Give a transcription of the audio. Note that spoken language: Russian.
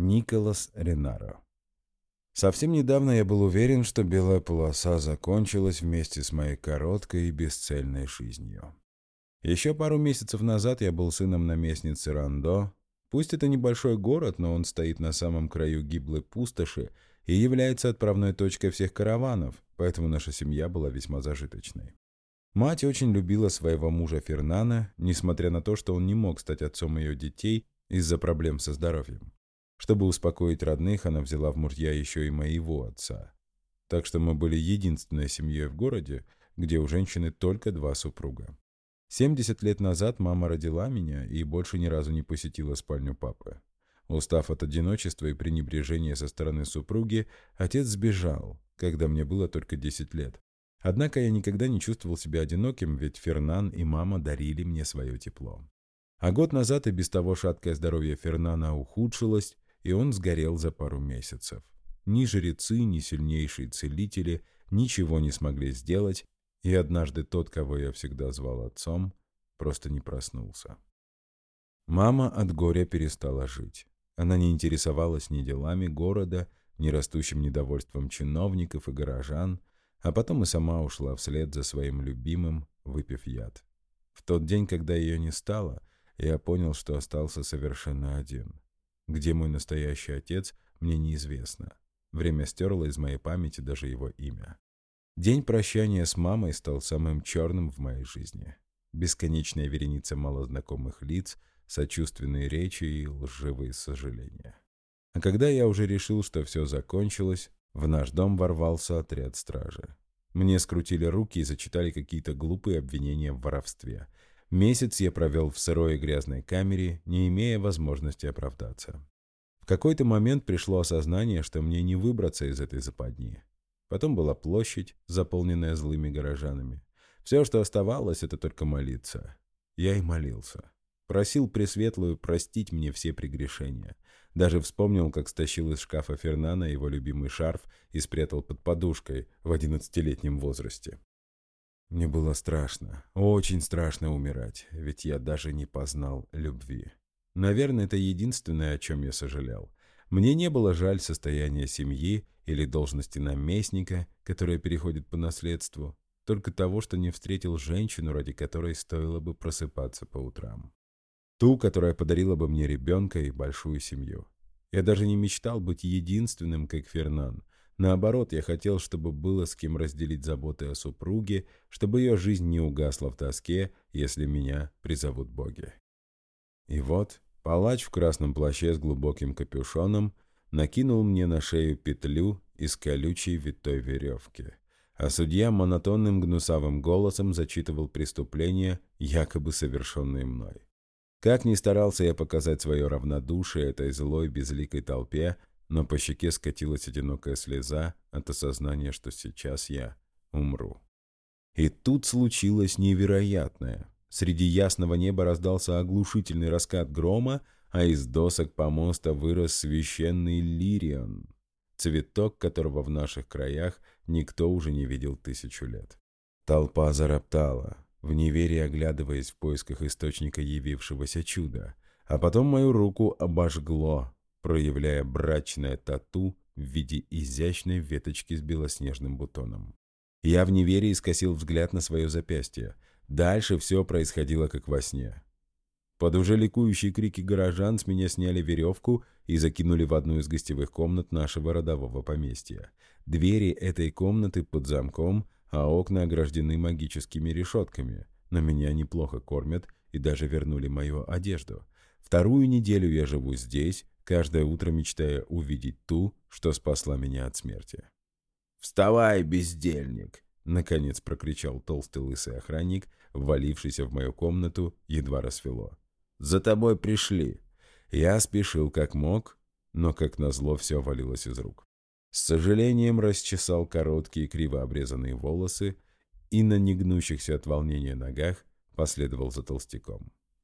Николас Ренаро. Совсем недавно я был уверен, что белая полоса закончилась вместе с моей короткой и бесцельной жизнью. Еще пару месяцев назад я был сыном наместницы Рандо. Пусть это небольшой город, но он стоит на самом краю гиблой пустоши и является отправной точкой всех караванов, поэтому наша семья была весьма зажиточной. Мать очень любила своего мужа Фернана, несмотря на то, что он не мог стать отцом ее детей из-за проблем со здоровьем. Чтобы успокоить родных, она взяла в мужья еще и моего отца. Так что мы были единственной семьей в городе, где у женщины только два супруга. 70 лет назад мама родила меня и больше ни разу не посетила спальню папы. Устав от одиночества и пренебрежения со стороны супруги, отец сбежал, когда мне было только 10 лет. Однако я никогда не чувствовал себя одиноким, ведь Фернан и мама дарили мне свое тепло. А год назад и без того шаткое здоровье Фернана ухудшилось, и он сгорел за пару месяцев. Ни жрецы, ни сильнейшие целители ничего не смогли сделать, и однажды тот, кого я всегда звал отцом, просто не проснулся. Мама от горя перестала жить. Она не интересовалась ни делами города, ни растущим недовольством чиновников и горожан, а потом и сама ушла вслед за своим любимым, выпив яд. В тот день, когда ее не стало, я понял, что остался совершенно один. Где мой настоящий отец, мне неизвестно. Время стерло из моей памяти даже его имя. День прощания с мамой стал самым черным в моей жизни. Бесконечная вереница малознакомых лиц, сочувственные речи и лживые сожаления. А когда я уже решил, что все закончилось, в наш дом ворвался отряд стражи. Мне скрутили руки и зачитали какие-то глупые обвинения в воровстве – Месяц я провел в сырой и грязной камере, не имея возможности оправдаться. В какой-то момент пришло осознание, что мне не выбраться из этой западни. Потом была площадь, заполненная злыми горожанами. Все, что оставалось, это только молиться. Я и молился. Просил Пресветлую простить мне все прегрешения. Даже вспомнил, как стащил из шкафа Фернана его любимый шарф и спрятал под подушкой в одиннадцатилетнем возрасте. Мне было страшно, очень страшно умирать, ведь я даже не познал любви. Наверное, это единственное, о чем я сожалел. Мне не было жаль состояния семьи или должности наместника, которая переходит по наследству, только того, что не встретил женщину, ради которой стоило бы просыпаться по утрам. Ту, которая подарила бы мне ребенка и большую семью. Я даже не мечтал быть единственным, как Фернан, Наоборот, я хотел, чтобы было с кем разделить заботы о супруге, чтобы ее жизнь не угасла в тоске, если меня призовут боги. И вот палач в красном плаще с глубоким капюшоном накинул мне на шею петлю из колючей витой веревки, а судья монотонным гнусавым голосом зачитывал преступления, якобы совершенные мной. Как ни старался я показать свое равнодушие этой злой безликой толпе, но по щеке скатилась одинокая слеза от осознания, что сейчас я умру. И тут случилось невероятное. Среди ясного неба раздался оглушительный раскат грома, а из досок помоста вырос священный лирион, цветок которого в наших краях никто уже не видел тысячу лет. Толпа зароптала, в неверии оглядываясь в поисках источника явившегося чуда, а потом мою руку обожгло, проявляя брачное тату в виде изящной веточки с белоснежным бутоном. Я в неверии скосил взгляд на свое запястье. Дальше все происходило как во сне. Под уже ликующие крики горожан с меня сняли веревку и закинули в одну из гостевых комнат нашего родового поместья. Двери этой комнаты под замком, а окна ограждены магическими решетками. Но меня неплохо кормят и даже вернули мою одежду. Вторую неделю я живу здесь, каждое утро мечтая увидеть ту, что спасла меня от смерти. «Вставай, бездельник!» — наконец прокричал толстый лысый охранник, ввалившийся в мою комнату, едва рассвело. «За тобой пришли!» Я спешил как мог, но, как назло, все валилось из рук. С сожалением расчесал короткие криво обрезанные волосы и на негнущихся от волнения ногах последовал за толстяком.